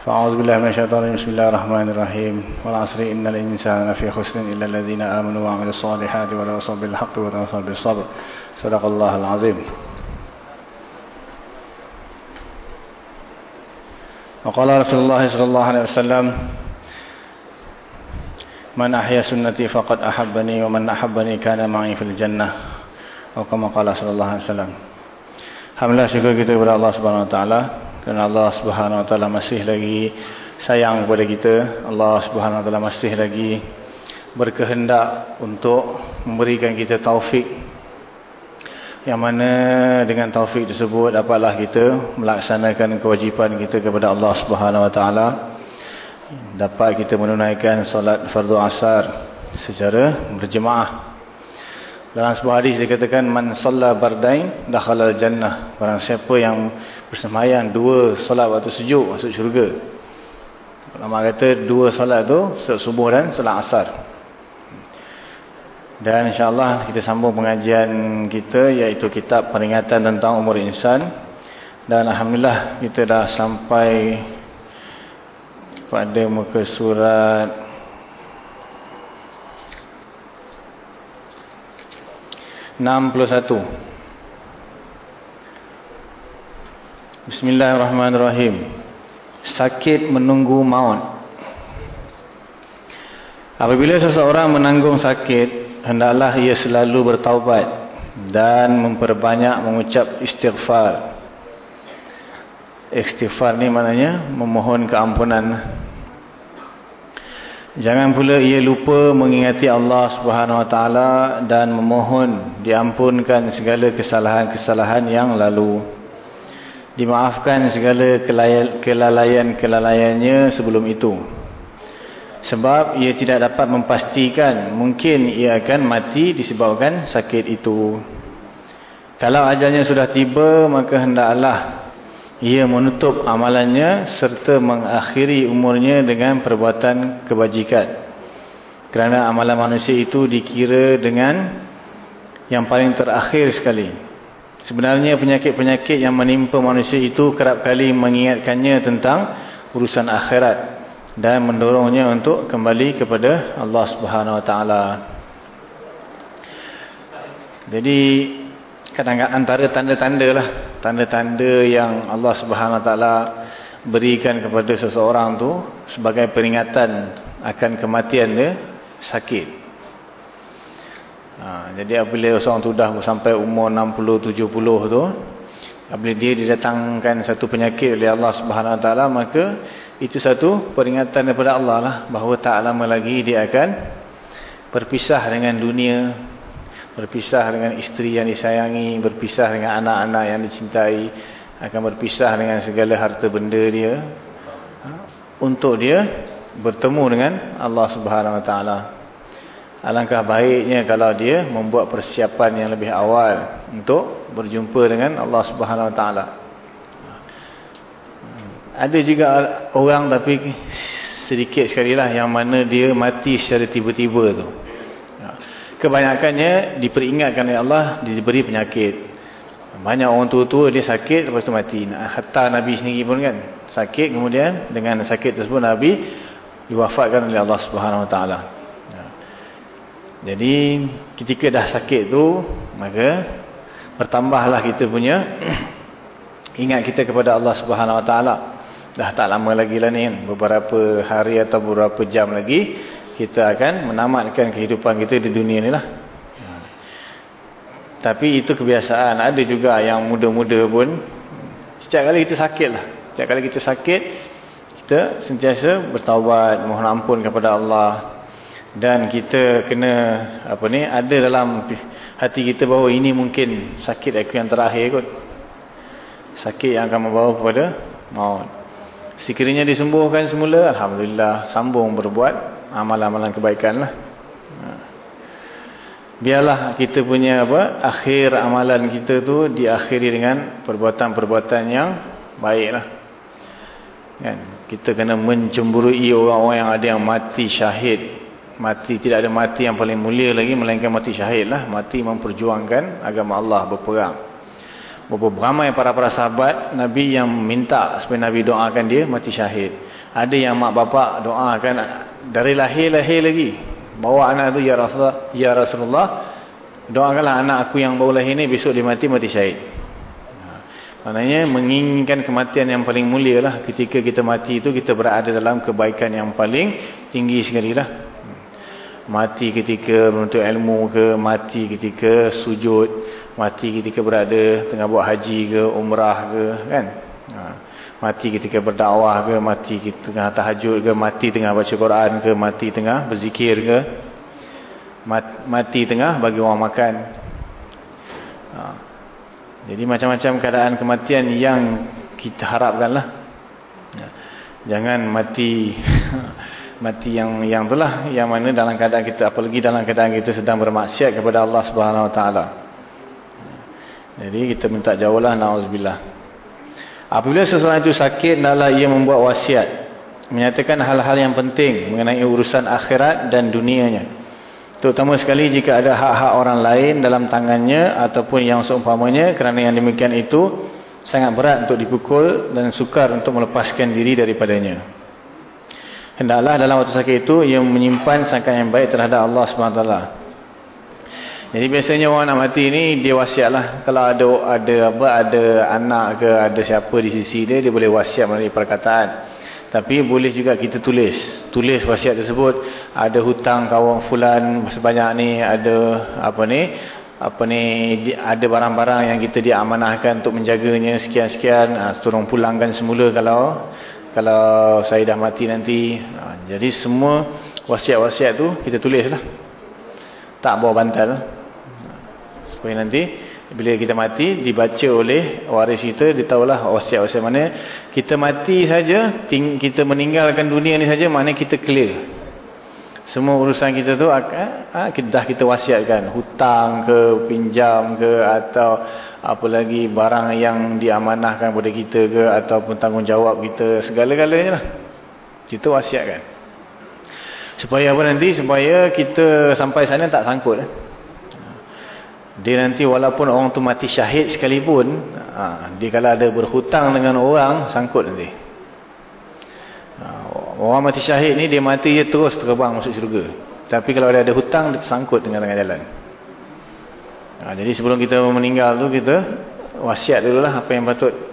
فأعوذ بالله من الشيطان الرجيم. بسم الله الرحمن الرحيم. والعصر إن الإنسان في خسر إلا الذين آمنوا وعملوا الصالحات وتواصوا بالحق وتواصوا بالصبر. صدق الله العظيم. وقال رسول الله صلى الله عليه وسلم من أحيا سنتي فقد أحبني ومن أحبني كان معي في الجنة. atau kama qala sallallahu alaihi wasallam Alhamdulillah syukur kita kepada Allah Subhanahu wa taala kerana Allah Subhanahu wa taala masih lagi sayang kepada kita. Allah Subhanahu wa taala masih lagi berkehendak untuk memberikan kita taufik. Yang mana dengan taufik tersebut dapatlah kita melaksanakan kewajipan kita kepada Allah Subhanahu wa taala. Dapat kita menunaikan solat fardu asar secara berjemaah dalam sebuah hadis dikatakan man shalla bardain dakhala jannah. Barang siapa yang bersemayam dua solat waktu sejuk masuk syurga. Ulama kata dua solat tu solat subuh dan solat asar. Dan insyaallah kita sambung pengajian kita iaitu kitab peringatan tentang umur insan. Dan alhamdulillah kita dah sampai pada muka surat enam puluh satu. Bismillahirrahmanirrahim. Sakit menunggu maut. Apabila seseorang menanggung sakit Hendaklah ia selalu bertaubat Dan memperbanyak mengucap istighfar. Istighfar ni maknanya Memohon keampunan Jangan pula ia lupa mengingati Allah Subhanahu Wa Taala dan memohon diampunkan segala kesalahan-kesalahan yang lalu. Dimaafkan segala kelalaian-kelalaiannya sebelum itu. Sebab ia tidak dapat memastikan mungkin ia akan mati disebabkan sakit itu. Kalau ajalnya sudah tiba maka hendaklah ia menutup amalannya serta mengakhiri umurnya dengan perbuatan kebajikan. Kerana amalan manusia itu dikira dengan yang paling terakhir sekali. Sebenarnya penyakit-penyakit yang menimpa manusia itu kerap kali mengingatkannya tentang urusan akhirat dan mendorongnya untuk kembali kepada Allah Subhanahu Wa Taala. Jadi kadang-kadang antara tanda-tanda lah tanda-tanda yang Allah Subhanahu Taala berikan kepada seseorang tu sebagai peringatan akan kematian dia sakit. Ha, jadi apabila seorang tu dah sampai umur 60 70 tu apabila dia didatangkan satu penyakit oleh Allah Subhanahu Taala maka itu satu peringatan daripada Allah lah bahawa tak lama lagi dia akan berpisah dengan dunia berpisah dengan isteri yang disayangi, berpisah dengan anak-anak yang dicintai, akan berpisah dengan segala harta benda dia untuk dia bertemu dengan Allah Subhanahu Wa Taala. Alangkah baiknya kalau dia membuat persiapan yang lebih awal untuk berjumpa dengan Allah Subhanahu Wa Taala. Ada juga orang tapi sedikit sekali lah yang mana dia mati secara tiba-tiba tu kebanyakannya diperingatkan oleh Allah diberi penyakit. Banyak orang tua-tua dia sakit lepas tu mati. Hatta Nabi sendiri pun kan sakit kemudian dengan sakit tersebut Nabi diwafatkan oleh Allah Subhanahu Wa Taala. Jadi ketika dah sakit tu maka bertambahlah kita punya ingat kita kepada Allah Subhanahu Wa Taala. Dah tak lama lagi lah ni kan beberapa hari atau beberapa jam lagi kita akan menamatkan kehidupan kita di dunia ni lah. Tapi itu kebiasaan. Ada juga yang muda-muda pun, setiap kali kita sakit lah. Setiap kali kita sakit, kita sentiasa bertaubat, mohon ampun kepada Allah. Dan kita kena, apa ni, ada dalam hati kita bahawa ini mungkin sakit aku yang terakhir kot. Sakit yang akan membawa kepada maut. sekiranya disembuhkan semula Alhamdulillah sambung berbuat amalan-amalan kebaikan lah ha. biarlah kita punya apa akhir amalan kita tu diakhiri dengan perbuatan-perbuatan yang baik lah kan? kita kena mencemburui orang-orang yang ada yang mati syahid mati tidak ada mati yang paling mulia lagi melainkan mati syahid lah mati memperjuangkan agama Allah berperang Berapa ramai para-para sahabat Nabi yang minta supaya Nabi doakan dia mati syahid. Ada yang mak bapak doakan dari lahir-lahir lagi. Bawa anak tu ya Rasulullah, ya Rasulullah, doakanlah anak aku yang baru lahir ni besok dia mati mati syahid. Maknanya menginginkan kematian yang paling mulia lah. Ketika kita mati itu kita berada dalam kebaikan yang paling tinggi sekali lah. Mati ketika menuntut ilmu ke, mati ketika sujud, mati ketika berada tengah buat haji ke umrah ke kan ha. Mati ketika berdakwah ke mati tengah tahajud ke mati tengah baca Quran ke mati tengah berzikir ke mati tengah bagi orang makan ha. jadi macam-macam keadaan kematian yang kita harapkan lah ha. jangan mati mati yang yang itulah yang mana dalam keadaan kita apalagi dalam keadaan kita sedang bermaksiat kepada Allah Subhanahu Wa Taala jadi kita minta jauhlah na'udzubillah. Apabila seseorang itu sakit, adalah ia membuat wasiat. Menyatakan hal-hal yang penting mengenai urusan akhirat dan dunianya. Terutama sekali jika ada hak-hak orang lain dalam tangannya ataupun yang seumpamanya kerana yang demikian itu sangat berat untuk dipukul dan sukar untuk melepaskan diri daripadanya. Hendaklah dalam waktu sakit itu ia menyimpan sangkaan yang baik terhadap Allah SWT. Jadi biasanya orang nak mati ni dia wasiat lah. Kalau ada ada apa ada anak ke ada siapa di sisi dia dia boleh wasiat melalui perkataan. Tapi boleh juga kita tulis. Tulis wasiat tersebut. Ada hutang kawan fulan sebanyak ni ada apa ni apa ni ada barang-barang yang kita diamanahkan untuk menjaganya sekian-sekian ha, tolong pulangkan semula kalau kalau saya dah mati nanti ha, jadi semua wasiat-wasiat tu kita tulis lah tak bawa bantal supaya nanti bila kita mati dibaca oleh waris kita ditahulah wasiat-wasiat mana. Kita mati saja kita meninggalkan dunia ni saja mana kita clear. Semua urusan kita tu ha, dah kita wasiatkan. Hutang ke pinjam ke atau apa lagi barang yang diamanahkan kepada kita ke ataupun tanggungjawab kita segala-galanya lah. Kita wasiatkan. Supaya apa nanti? Supaya kita sampai sana tak sangkut eh? Dia nanti walaupun orang tu mati syahid sekalipun ha, dia kalau ada berhutang dengan orang sangkut nanti. Ha, orang mati syahid ni dia mati dia terus terbang masuk syurga. Tapi kalau dia ada hutang dia tersangkut dengan tengah jalan. Ha, jadi sebelum kita meninggal tu kita wasiat dulu lah apa yang patut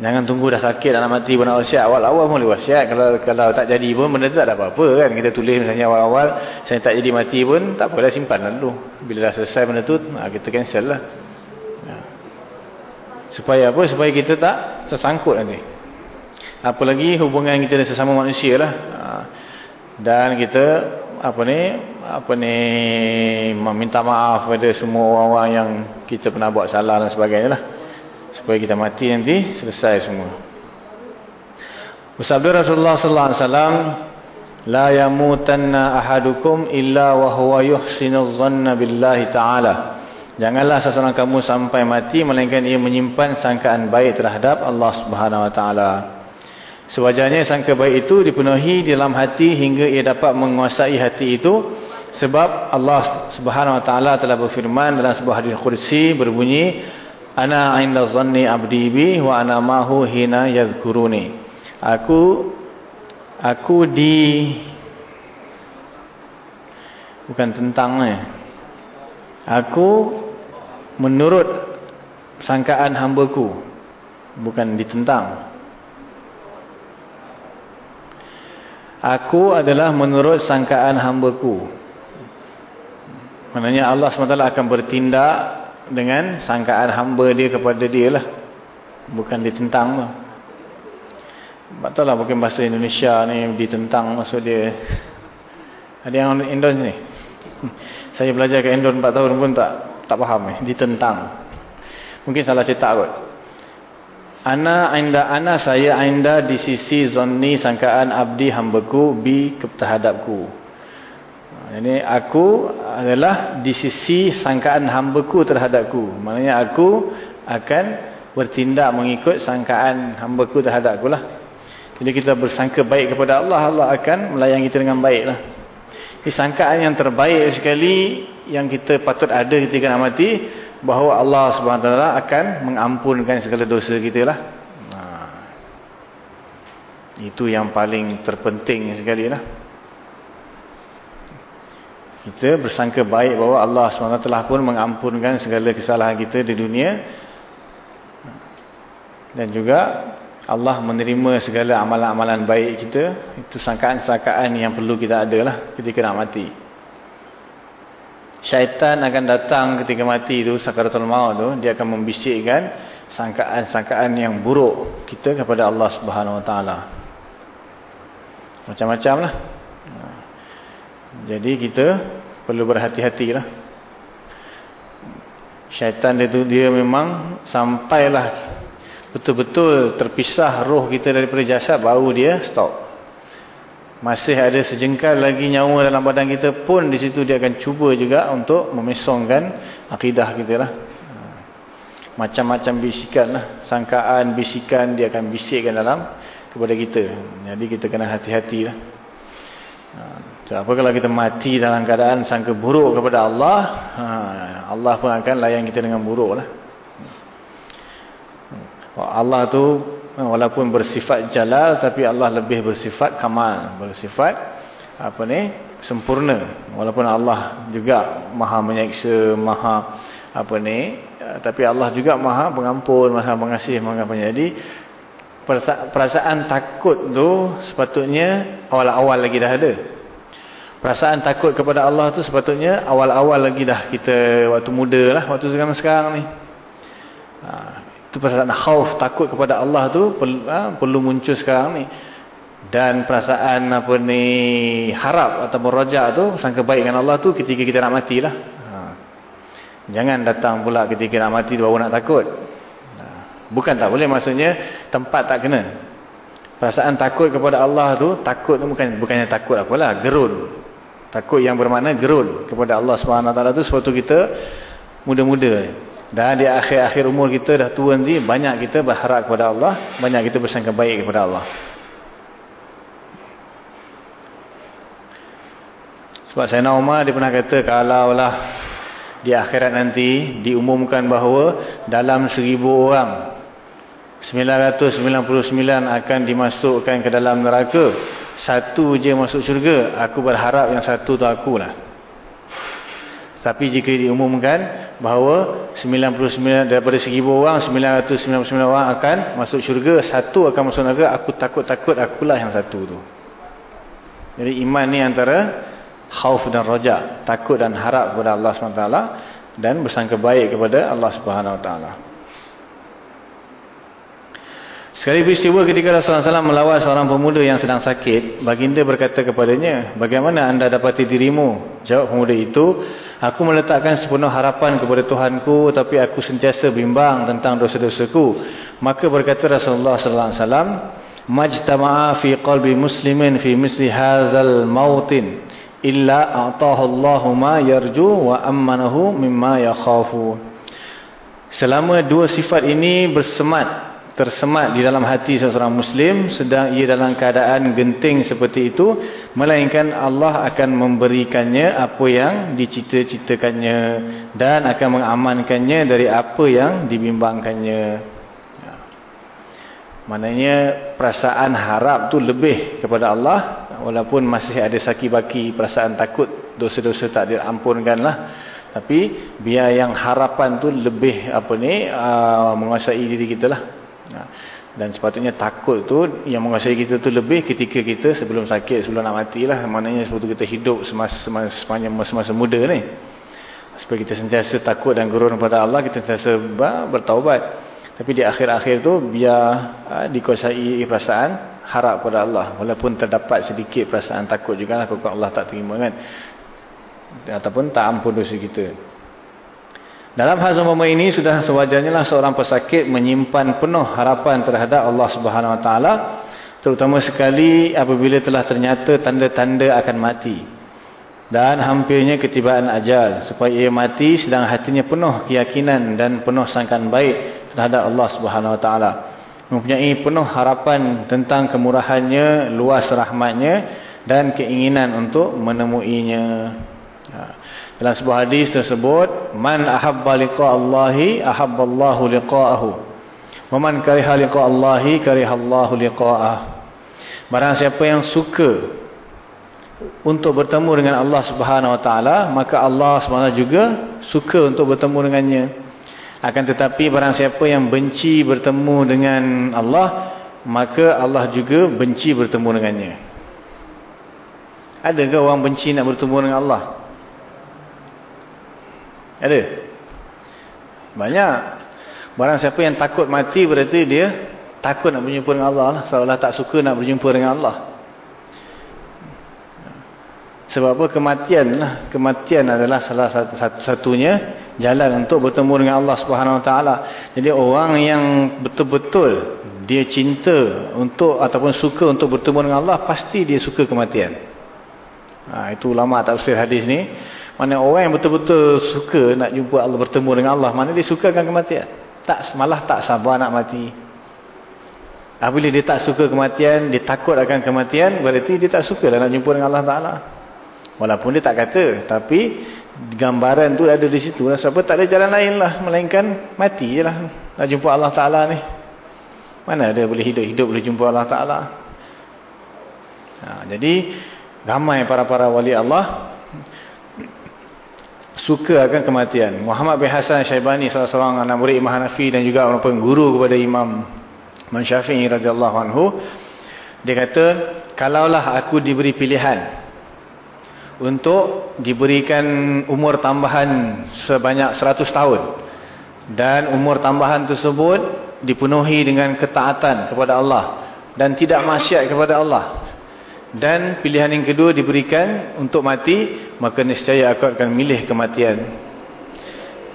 Jangan tunggu dah sakit nak mati pun nak wasiat. Awal-awal pun boleh wasiat. Kalau kalau tak jadi pun benda tu tak ada apa-apa kan. Kita tulis misalnya awal-awal. Saya tak jadi mati pun tak apa dah simpan lah dulu. Bila dah selesai benda tu kita cancel lah. Ya. Supaya apa? Supaya kita tak tersangkut nanti. Apalagi hubungan kita dengan sesama manusia lah. Ha. Dan kita apa ni apa ni meminta maaf kepada semua orang-orang yang kita pernah buat salah dan sebagainya lah supaya kita mati nanti selesai semua. Bersabda Rasulullah sallallahu alaihi wasallam, "La yamutanna ahadukum illa wa huwa yuhsinu dhanna billahi ta'ala." Janganlah seseorang kamu sampai mati melainkan ia menyimpan sangkaan baik terhadap Allah Subhanahu wa taala. Sewajarnya sangka baik itu dipenuhi di dalam hati hingga ia dapat menguasai hati itu sebab Allah Subhanahu wa taala telah berfirman dalam sebuah hadis qudsi berbunyi Ana 'inda dhanni 'abdi bi wa ana mahu hina yadhkuruni. Aku aku di bukan tentang eh. Aku menurut sangkaan hamba-Ku bukan ditentang. Aku adalah menurut sangkaan hamba-Ku. Maknanya Allah SWT akan bertindak dengan sangkaan hamba dia kepada dia lah. Bukan ditentang lah. Betul lah mungkin bahasa Indonesia ni ditentang maksud dia. Ada yang Indon ni? Saya belajar ke Indon 4 tahun pun tak tak faham eh. ditentang. Mungkin salah cetak kot. Ana anda ana saya anda di sisi zonni sangkaan abdi hambaku bi terhadapku ini aku adalah di sisi sangkaan hambaku terhadapku maknanya aku akan bertindak mengikut sangkaan hambaku terhadapku lah jadi kita bersangka baik kepada Allah Allah akan melayani kita dengan baik lah ini sangkaan yang terbaik sekali yang kita patut ada ketika nak mati bahawa Allah Taala akan mengampunkan segala dosa kita lah. Ha. Itu yang paling terpenting sekali lah. Kita bersangka baik bahawa Allah SWT telah pun mengampunkan segala kesalahan kita di dunia. Dan juga Allah menerima segala amalan-amalan baik kita. Itu sangkaan-sangkaan yang perlu kita ada lah ketika nak mati syaitan akan datang ketika mati tu sakaratul maut tu dia akan membisikkan sangkaan-sangkaan yang buruk kita kepada Allah Subhanahu Wa Taala macam-macam lah jadi kita perlu berhati-hati lah syaitan dia tu dia memang sampailah betul-betul terpisah roh kita daripada jasad baru dia stop masih ada sejengkal lagi nyawa dalam badan kita pun di situ dia akan cuba juga untuk memesongkan akidah kita lah. Macam-macam bisikan lah. Sangkaan, bisikan dia akan bisikkan dalam kepada kita. Jadi kita kena hati-hati lah. So, apa kalau kita mati dalam keadaan sangka buruk kepada Allah, ha, Allah pun akan layan kita dengan buruk lah. Allah tu walaupun bersifat jalal tapi Allah lebih bersifat kamal bersifat apa ni sempurna. Walaupun Allah juga maha menyeksa maha apa ni tapi Allah juga maha pengampun maha mengasih maha penyayang jadi perasaan takut tu sepatutnya awal-awal lagi dah ada perasaan takut kepada Allah tu sepatutnya awal-awal lagi dah kita waktu muda lah waktu sekarang-sekarang ni ha, itu perasaan khauf, takut kepada Allah tu perlu, ha, perlu muncul sekarang ni. Dan perasaan apa ni harap atau merojak tu sangka baik dengan Allah tu ketika kita nak mati lah. Ha. Jangan datang pula ketika nak mati baru nak takut. Ha. Bukan tak boleh maksudnya tempat tak kena. Perasaan takut kepada Allah tu, takut tu bukan bukannya takut apalah, gerun. Takut yang bermakna gerun kepada Allah SWT tu sebab tu kita muda-muda dan di akhir-akhir umur kita dah tua nanti, banyak kita berharap kepada Allah, banyak kita bersangka baik kepada Allah. Sebab Sayyidina Umar dia pernah kata, kalaulah di akhirat nanti diumumkan bahawa dalam seribu orang, 999 akan dimasukkan ke dalam neraka, satu je masuk syurga, aku berharap yang satu tu akulah. Tapi jika diumumkan bahawa 99 daripada 1000 orang 999 orang akan masuk syurga, satu akan masuk neraka, aku takut-takut akulah yang satu tu. Jadi iman ni antara khauf dan raja, takut dan harap kepada Allah SWT dan bersangka baik kepada Allah Subhanahu Wa Taala. Sekali peristiwa ketika Rasulullah SAW melawat seorang pemuda yang sedang sakit, baginda berkata kepadanya, bagaimana anda dapati dirimu? Jawab pemuda itu, aku meletakkan sepenuh harapan kepada Tuhanku, tapi aku sentiasa bimbang tentang dosa-dosaku. Maka berkata Rasulullah SAW, Majtama'a fi qalbi muslimin fi misli hazal mautin, illa a'tahu Allahu ma yarju wa ammanahu mimma yakhafu. Selama dua sifat ini bersemat tersemat di dalam hati seorang muslim sedang ia dalam keadaan genting seperti itu melainkan Allah akan memberikannya apa yang dicita-citakannya dan akan mengamankannya dari apa yang dibimbangkannya ya. maknanya perasaan harap tu lebih kepada Allah walaupun masih ada saki-baki perasaan takut dosa-dosa tak diampunkan lah tapi biar yang harapan tu lebih apa ni uh, menguasai diri kita lah. Dan sepatutnya takut tu yang menguasai kita tu lebih ketika kita sebelum sakit, sebelum nak mati lah. Maknanya sebetulnya kita hidup semasa, semasa, sepanjang masa-masa muda ni. Supaya kita sentiasa takut dan gurun kepada Allah, kita sentiasa bertaubat. Tapi di akhir-akhir tu biar ha, dikuasai perasaan harap kepada Allah. Walaupun terdapat sedikit perasaan takut juga lah kalau Allah tak terima kan. Ataupun tak ampun dosa kita. Dalam hal semua ini sudah sewajarnya lah seorang pesakit menyimpan penuh harapan terhadap Allah Subhanahu Wa Taala, terutama sekali apabila telah ternyata tanda-tanda akan mati dan hampirnya ketibaan ajal supaya ia mati sedang hatinya penuh keyakinan dan penuh sangkaan baik terhadap Allah Subhanahu Wa Taala mempunyai penuh harapan tentang kemurahannya, luas rahmatnya dan keinginan untuk menemuinya. Ha. Dalam sebuah hadis tersebut, man ahabba liqa Allahi ahabba Allahu liqa'ahu. Wa man kariha liqa Allahi kariha Allahu liqa'ah. Barang siapa yang suka untuk bertemu dengan Allah Subhanahu wa taala, maka Allah SWT juga suka untuk bertemu dengannya. Akan tetapi barang siapa yang benci bertemu dengan Allah, maka Allah juga benci bertemu dengannya. Adakah orang benci nak bertemu dengan Allah? Ada? Banyak. Barang siapa yang takut mati berarti dia takut nak berjumpa dengan Allah. Seolah tak suka nak berjumpa dengan Allah. Sebab apa kematian lah. Kematian adalah salah satu-satunya jalan untuk bertemu dengan Allah Subhanahu Wa Taala. Jadi orang yang betul-betul dia cinta untuk ataupun suka untuk bertemu dengan Allah pasti dia suka kematian. Ha, itu ulama tafsir hadis ni. Mana orang yang betul-betul suka nak jumpa Allah bertemu dengan Allah, mana dia sukakan kematian. Tak malah tak sabar nak mati. Apabila dia tak suka kematian, dia takut akan kematian, berarti dia tak suka nak jumpa dengan Allah Taala. Walaupun dia tak kata. Tapi gambaran tu ada di situ. Sebab tak ada jalan lain lah. Melainkan mati je lah. Nak jumpa Allah Ta'ala ni. Mana ada boleh hidup-hidup boleh jumpa Allah Ta'ala. Ha, jadi ramai para-para wali Allah suka akan kematian. Muhammad bin Hasan Syaibani salah seorang anak murid Imam Hanafi dan juga orang pengguru kepada Imam Imam Syafi'i radhiyallahu anhu dia kata kalaulah aku diberi pilihan untuk diberikan umur tambahan sebanyak 100 tahun dan umur tambahan tersebut dipenuhi dengan ketaatan kepada Allah dan tidak maksiat kepada Allah dan pilihan yang kedua diberikan untuk mati maka niscaya aku akan milih kematian.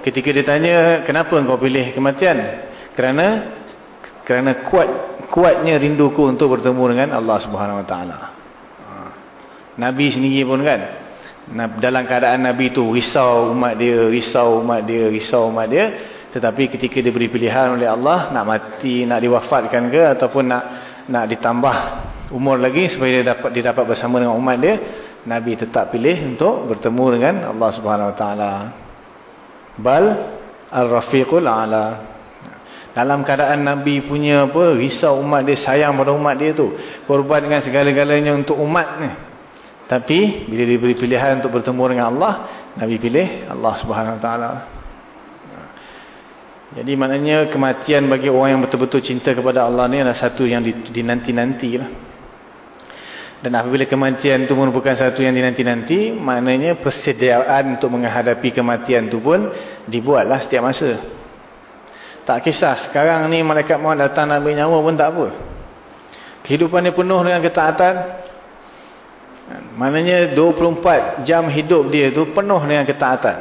Ketika ditanya kenapa engkau pilih kematian? Kerana kerana kuat kuatnya rinduku untuk bertemu dengan Allah Subhanahu Wa Taala. Nabi sendiri pun kan dalam keadaan Nabi tu risau umat dia, risau umat dia, risau umat dia. Tetapi ketika diberi pilihan oleh Allah nak mati, nak diwafatkan ke ataupun nak nak ditambah umur lagi supaya dia dapat dia dapat bersama dengan umat dia Nabi tetap pilih untuk bertemu dengan Allah Subhanahu Wa Taala bal ar-rafiqul ala dalam keadaan Nabi punya apa risau umat dia sayang pada umat dia tu korban dengan segala-galanya untuk umat ni tapi bila diberi pilihan untuk bertemu dengan Allah, Nabi pilih Allah Subhanahu Wa Taala. Jadi maknanya kematian bagi orang yang betul-betul cinta kepada Allah ni adalah satu yang dinanti-nanti lah. Dan apabila kematian itu merupakan satu yang dinanti-nanti, maknanya persediaan untuk menghadapi kematian itu pun dibuatlah setiap masa. Tak kisah, sekarang ni malaikat maut datang nak ambil nyawa pun tak apa. Kehidupan dia penuh dengan ketaatan, Maknanya 24 jam hidup dia tu penuh dengan ketaatan.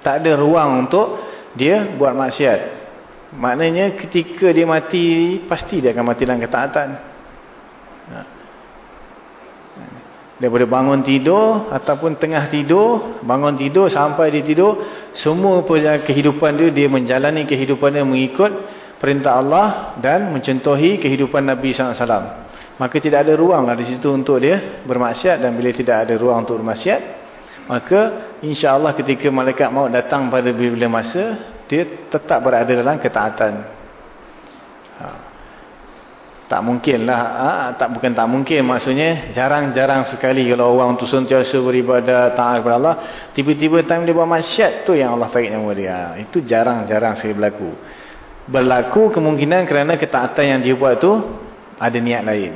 Tak ada ruang untuk dia buat maksiat. Maknanya ketika dia mati, pasti dia akan mati dalam ketaatan. Daripada bangun tidur ataupun tengah tidur, bangun tidur sampai dia tidur, semua kehidupan dia, dia menjalani kehidupan dia mengikut perintah Allah dan mencontohi kehidupan Nabi SAW maka tidak ada ruang lah di situ untuk dia bermaksiat dan bila tidak ada ruang untuk bermaksiat maka insya Allah ketika malaikat maut datang pada bila masa dia tetap berada dalam ketaatan ha. Tak mungkin lah. Ha, tak, bukan tak mungkin. Maksudnya jarang-jarang sekali kalau orang tu sentiasa beribadah taat kepada Allah tiba-tiba time dia buat maksiat tu yang Allah tarik nyawa dia. Ha, itu jarang-jarang sekali berlaku. Berlaku kemungkinan kerana ketaatan yang dia buat tu ada niat lain.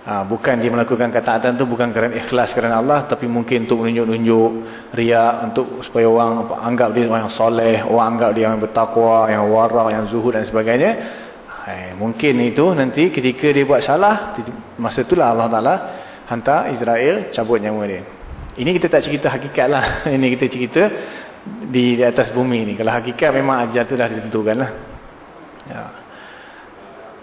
Ha, bukan dia melakukan ketaatan tu bukan kerana ikhlas kerana Allah tapi mungkin untuk menunjuk-nunjuk riak untuk supaya orang anggap dia orang soleh, orang anggap dia yang bertakwa, yang wara, yang zuhud dan sebagainya. Ha, mungkin itu nanti ketika dia buat salah, masa itulah Allah Taala hantar Israel cabut nyawa dia. Ini kita tak cerita hakikat lah. Ini kita cerita di, di atas bumi ni. Kalau hakikat memang ajal tu dah ditentukan lah. Ya.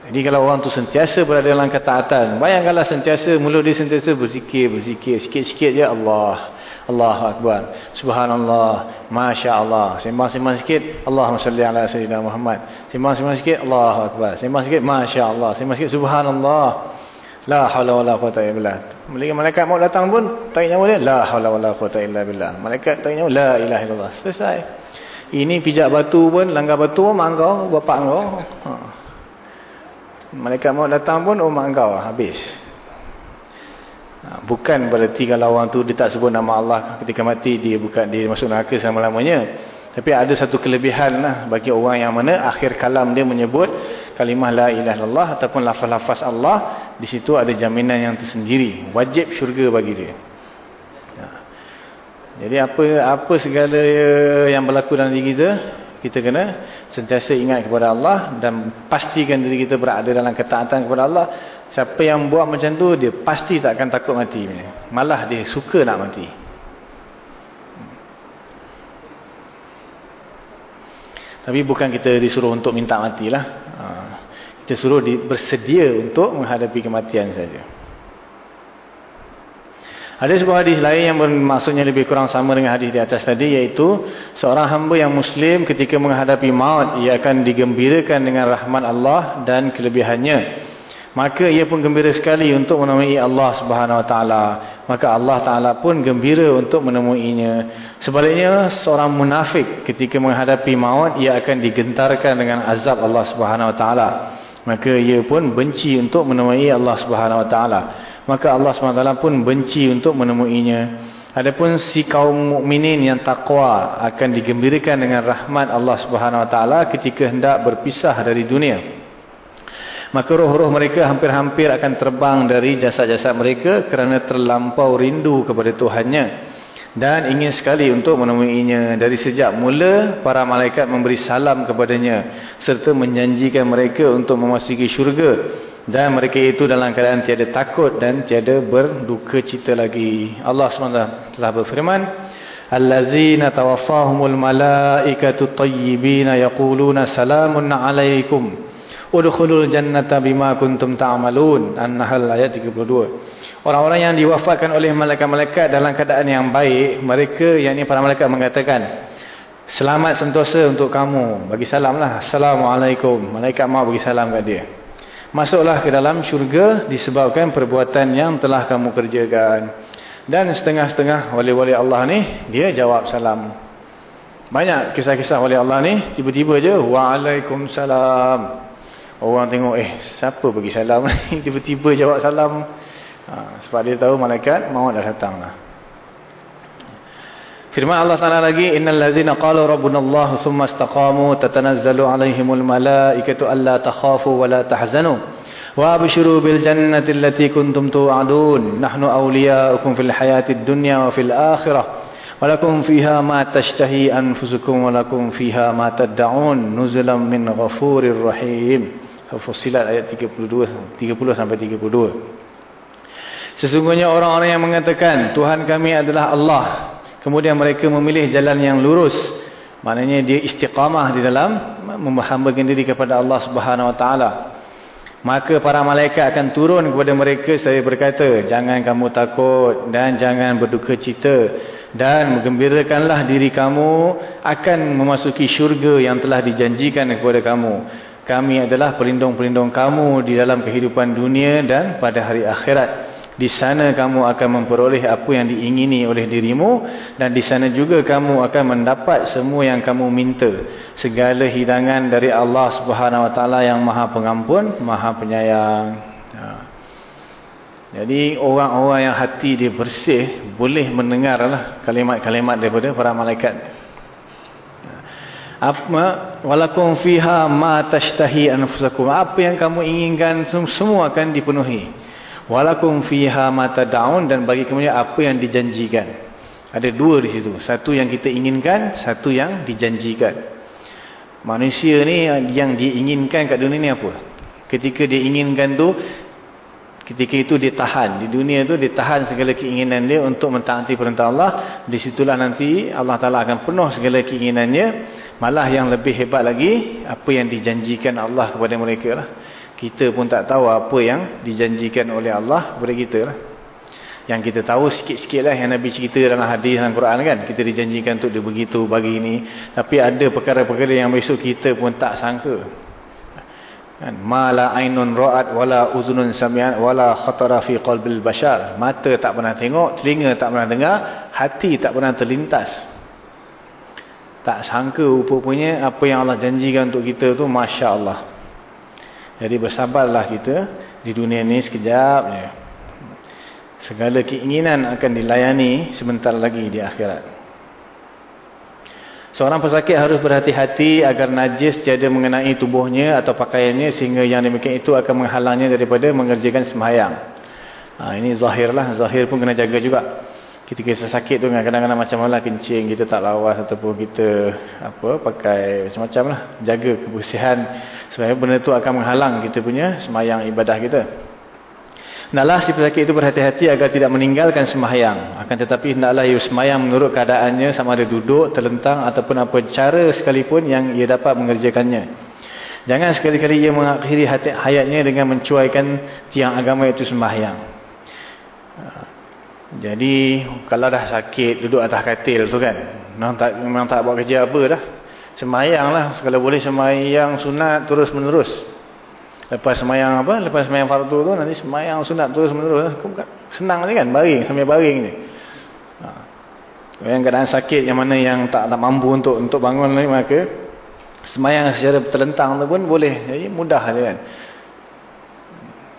Jadi kalau orang tu sentiasa berada dalam ketaatan, bayangkanlah sentiasa, mulut dia sentiasa berzikir, berzikir, sikit-sikit je Allah. Allah Akbar. Subhanallah. Masya Allah. Sembang-sembang sikit. Allahumma salli ala Sayyidina Muhammad. Sembang-sembang sikit. Allah Akbar. Sembang sikit. Masya Allah. Sembang sikit. Subhanallah. La hawla wa la quwata illa billah. Malaikat mau datang pun, tarik nyawa dia. La hawla wa la quwata illa billah. Malaikat tarik nyawa. La ilaha illallah. Selesai. Ini pijak batu pun, langgar batu pun, mak kau, bapak kau. Ha. Malaikat mau datang pun, oh mak kau. Habis. Ha, bukan berarti kalau orang tu dia tak sebut nama Allah ketika mati dia bukan dia masuk neraka selama-lamanya. Tapi ada satu kelebihan lah bagi orang yang mana akhir kalam dia menyebut kalimah la ilaha illallah ataupun lafaz-lafaz Allah di situ ada jaminan yang tersendiri wajib syurga bagi dia. Ha. Jadi apa apa segala yang berlaku dalam diri kita kita kena sentiasa ingat kepada Allah dan pastikan diri kita berada dalam ketaatan kepada Allah Siapa yang buat macam tu dia pasti tak akan takut mati. Malah dia suka nak mati. Tapi bukan kita disuruh untuk minta matilah. Ha. Kita suruh bersedia untuk menghadapi kematian saja. Ada sebuah hadis lain yang bermaksudnya lebih kurang sama dengan hadis di atas tadi iaitu seorang hamba yang muslim ketika menghadapi maut ia akan digembirakan dengan rahmat Allah dan kelebihannya maka ia pun gembira sekali untuk menemui Allah Subhanahu Wa Taala. Maka Allah Taala pun gembira untuk menemuinya. Sebaliknya seorang munafik ketika menghadapi maut ia akan digentarkan dengan azab Allah Subhanahu Wa Taala. Maka ia pun benci untuk menemui Allah Subhanahu Wa Taala. Maka Allah Subhanahu Wa Taala pun benci untuk menemuinya. Adapun si kaum mukminin yang takwa akan digembirakan dengan rahmat Allah Subhanahu Wa Taala ketika hendak berpisah dari dunia maka roh-roh mereka hampir-hampir akan terbang dari jasad-jasad mereka kerana terlampau rindu kepada Tuhannya. Dan ingin sekali untuk menemuinya. Dari sejak mula para malaikat memberi salam kepadanya serta menjanjikan mereka untuk memasuki syurga. Dan mereka itu dalam keadaan tiada takut dan tiada berduka cita lagi. Allah SWT telah berfirman allazina tawaffahumul malaikatu tayyibina yaquluna salamun alaikum Udkhulul jannata bima kuntum ta'malun. An-Nahl ayat 32. Orang-orang yang diwafatkan oleh malaikat-malaikat dalam keadaan yang baik, mereka yang ini para malaikat mengatakan, "Selamat sentosa untuk kamu." Bagi salamlah. Assalamualaikum. Malaikat mau bagi salam kat dia. Masuklah ke dalam syurga disebabkan perbuatan yang telah kamu kerjakan. Dan setengah-setengah wali-wali Allah ni, dia jawab salam. Banyak kisah-kisah wali Allah ni, tiba-tiba je, Waalaikumsalam. Orang tengok, eh siapa bagi salam ni? Tiba-tiba jawab salam. Ha, sebab dia tahu malaikat maut dah datang lah. Firman Allah Taala lagi, Innal ladzina qalu rabbuna Allah thumma istaqamu tatanazzalu alaihimul malaikatu alla takhafu wa la tahzanu wa abshiru bil jannati allati kuntum tu'adun nahnu awliya'ukum fil hayatid dunya wa fil akhirah Walakum fiha ma tashtahi anfusukum walakum fiha ma tad'un nuzulan min ghafurir rahim. Fusilat ayat 32 30 sampai 32. Sesungguhnya orang-orang yang mengatakan Tuhan kami adalah Allah, kemudian mereka memilih jalan yang lurus, maknanya dia istiqamah di dalam menghambakan diri kepada Allah Subhanahu wa taala. Maka para malaikat akan turun kepada mereka saya berkata, jangan kamu takut dan jangan berduka cita dan menggembirakanlah diri kamu akan memasuki syurga yang telah dijanjikan kepada kamu. Kami adalah pelindung-pelindung kamu di dalam kehidupan dunia dan pada hari akhirat. Di sana kamu akan memperoleh apa yang diingini oleh dirimu dan di sana juga kamu akan mendapat semua yang kamu minta. Segala hidangan dari Allah Subhanahu Wa Taala yang Maha Pengampun, Maha Penyayang. Ha. Jadi orang-orang yang hati dia bersih boleh mendengarlah kalimat-kalimat daripada para malaikat apa walakum fiha ma tashtahi anfusakum. Apa yang kamu inginkan semua akan dipenuhi. Walakum fiha ma tad'un dan bagi kamu apa yang dijanjikan. Ada dua di situ. Satu yang kita inginkan satu yang dijanjikan. Manusia ni yang diinginkan kat dunia ni apa? Ketika dia inginkan tu Ketika itu dia tahan. Di dunia itu dia tahan segala keinginan dia untuk mentaati perintah Allah. Di situlah nanti Allah Ta'ala akan penuh segala keinginannya. Malah yang lebih hebat lagi, apa yang dijanjikan Allah kepada mereka lah. Kita pun tak tahu apa yang dijanjikan oleh Allah kepada kita lah. Yang kita tahu sikit-sikit lah yang Nabi cerita dalam hadis dalam Quran kan. Kita dijanjikan untuk dia begitu, bagi ini. Tapi ada perkara-perkara yang besok kita pun tak sangka. Kan? Ma la ainun ra'at wala uzunun sami'at wala khatara fi qalbil bashar. Mata tak pernah tengok, telinga tak pernah dengar, hati tak pernah terlintas. Tak sangka rupanya apa yang Allah janjikan untuk kita tu masya-Allah. Jadi bersabarlah kita di dunia ni sekejap je. Segala keinginan akan dilayani sebentar lagi di akhirat. Seorang pesakit harus berhati-hati agar najis tiada mengenai tubuhnya atau pakaiannya sehingga yang demikian itu akan menghalangnya daripada mengerjakan sembahyang. Ha, ini zahir lah. Zahir pun kena jaga juga. Ketika kita sakit tu kadang-kadang macam mana kencing kita tak lawas ataupun kita apa pakai macam-macam lah. Jaga kebersihan. Sebab benda tu akan menghalang kita punya sembahyang ibadah kita. Hendaklah si pesakit itu berhati-hati agar tidak meninggalkan sembahyang. Akan tetapi hendaklah ia sembahyang menurut keadaannya sama ada duduk, terlentang ataupun apa cara sekalipun yang ia dapat mengerjakannya. Jangan sekali-kali ia mengakhiri hayatnya dengan mencuaikan tiang agama itu sembahyang. Jadi kalau dah sakit duduk atas katil tu kan. Memang tak, memang tak buat kerja apa dah. Sembahyang lah. Kalau boleh sembahyang sunat terus menerus. Lepas semayang apa? Lepas semayang fardu tu nanti semayang sunat terus menerus. Senang ni kan baring sambil baring ni. Ha. Yang keadaan sakit yang mana yang tak tak mampu untuk untuk bangun ni maka semayang secara terlentang tu pun boleh. Jadi mudah dia kan.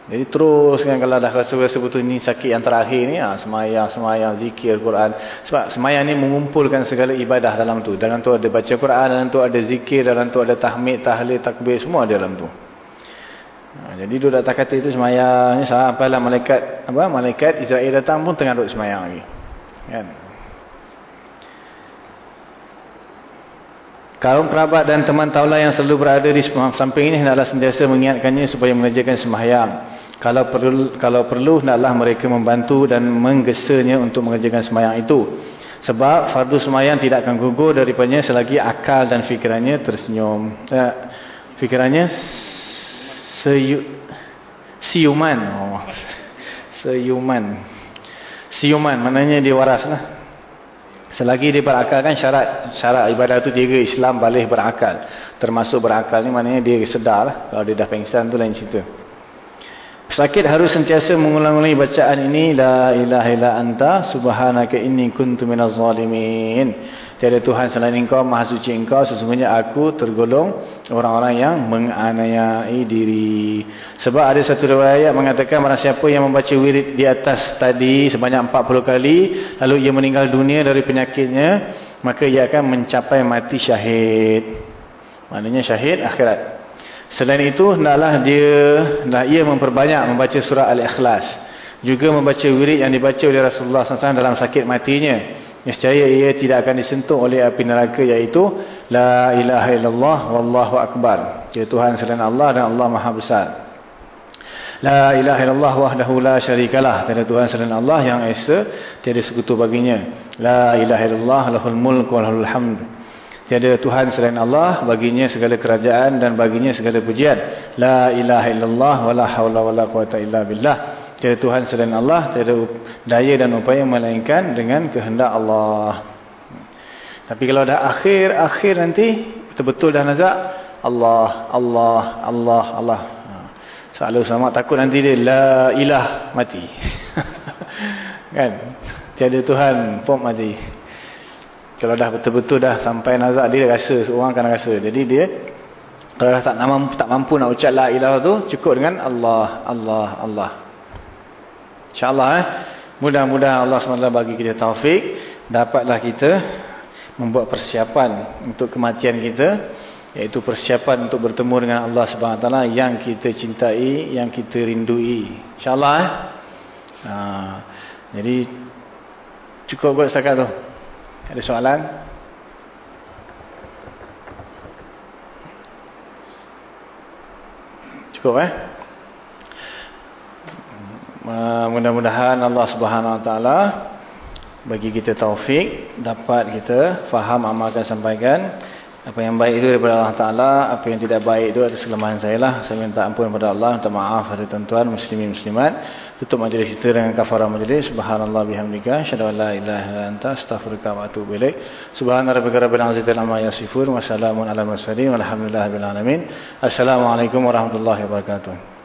Jadi terus kan kalau dah rasa-rasa betul ni sakit yang terakhir ni ha, semayang, semayang, zikir Quran. Sebab semayang ni mengumpulkan segala ibadah dalam tu. Dalam tu ada baca Quran, dalam tu ada zikir, dalam tu ada tahmid, tahlil, takbir semua dalam tu. Ha, jadi duduk atas katil itu semayang. Sampailah malaikat apa malaikat Israel datang pun tengah duduk semayang lagi. Kan? Kaum kerabat dan teman taulah yang selalu berada di samping ini hendaklah sentiasa mengingatkannya supaya mengerjakan sembahyang. Kalau perlu kalau perlu hendaklah mereka membantu dan menggesanya untuk mengerjakan sembahyang itu. Sebab fardu sembahyang tidak akan gugur daripadanya selagi akal dan fikirannya tersenyum. Eh, fikirannya Seyu, siuman. Oh. Siuman. Siuman. Maknanya dia waras lah. Selagi dia berakal kan syarat. Syarat ibadah tu tiga Islam boleh berakal. Termasuk berakal ni maknanya dia sedar lah. Kalau dia dah pengsan tu lain cerita. Pesakit harus sentiasa mengulang-ulangi bacaan ini. La ilaha illa anta subhanaka inni kuntu minaz zalimin. Tiada Tuhan selain engkau, maha suci engkau. Sesungguhnya aku tergolong orang-orang yang menganiayai diri. Sebab ada satu riwayat mengatakan barang siapa yang membaca wirid di atas tadi sebanyak 40 kali. Lalu ia meninggal dunia dari penyakitnya. Maka ia akan mencapai mati syahid. Maknanya syahid akhirat. Selain itu, hendaklah dia, hendaklah ia memperbanyak membaca surah Al-Ikhlas. Juga membaca wirid yang dibaca oleh Rasulullah SAW dalam sakit matinya. Nescaya ia tidak akan disentuh oleh api neraka iaitu La ilaha illallah wallahu akbar. Ia Tuhan selain Allah dan Allah maha besar. La ilaha illallah wahdahu la syarikalah. Tiada Tuhan selain Allah yang esa, tiada sekutu baginya. La ilaha illallah lahul mulk wa lahul hamd. Tiada Tuhan selain Allah, baginya segala kerajaan dan baginya segala pujian. La ilaha illallah wa la hawla wa la quwata illa billah. Tiada Tuhan selain Allah, tiada daya dan upaya melainkan dengan kehendak Allah. Tapi kalau dah akhir-akhir nanti, betul-betul dah nazak, Allah, Allah, Allah, Allah. Selalu sama takut nanti dia, La ilah, mati. kan? Tiada Tuhan, pun mati. Kalau dah betul-betul dah sampai nazak, dia rasa, seorang akan rasa. Jadi dia, kalau dah tak tak mampu nak ucap La ilah tu, cukup dengan Allah, Allah, Allah. InsyaAllah eh. Mudah-mudahan Allah SWT bagi kita taufik. Dapatlah kita membuat persiapan untuk kematian kita. Iaitu persiapan untuk bertemu dengan Allah SWT yang kita cintai, yang kita rindui. InsyaAllah eh. Ha, jadi cukup buat setakat tu. Ada soalan? Cukup eh? Uh, mudah-mudahan Allah Subhanahu Wa Taala bagi kita taufik dapat kita faham amalkan sampaikan apa yang baik itu daripada Allah Ta'ala apa yang tidak baik itu atas kelemahan saya lah. Saya minta ampun kepada Allah minta maaf kepada tuan-tuan muslimin muslimat. Tutup majlis kita dengan kafarah majlis. Subhanallah bihamdika syadu la ilaha anta astaghfirullah wa atubu ilaik. Subhanallah rabbika rabbil azizil amma yasifun wa salamun ala mursalin walhamdulillah bil alamin. Assalamualaikum warahmatullahi wabarakatuh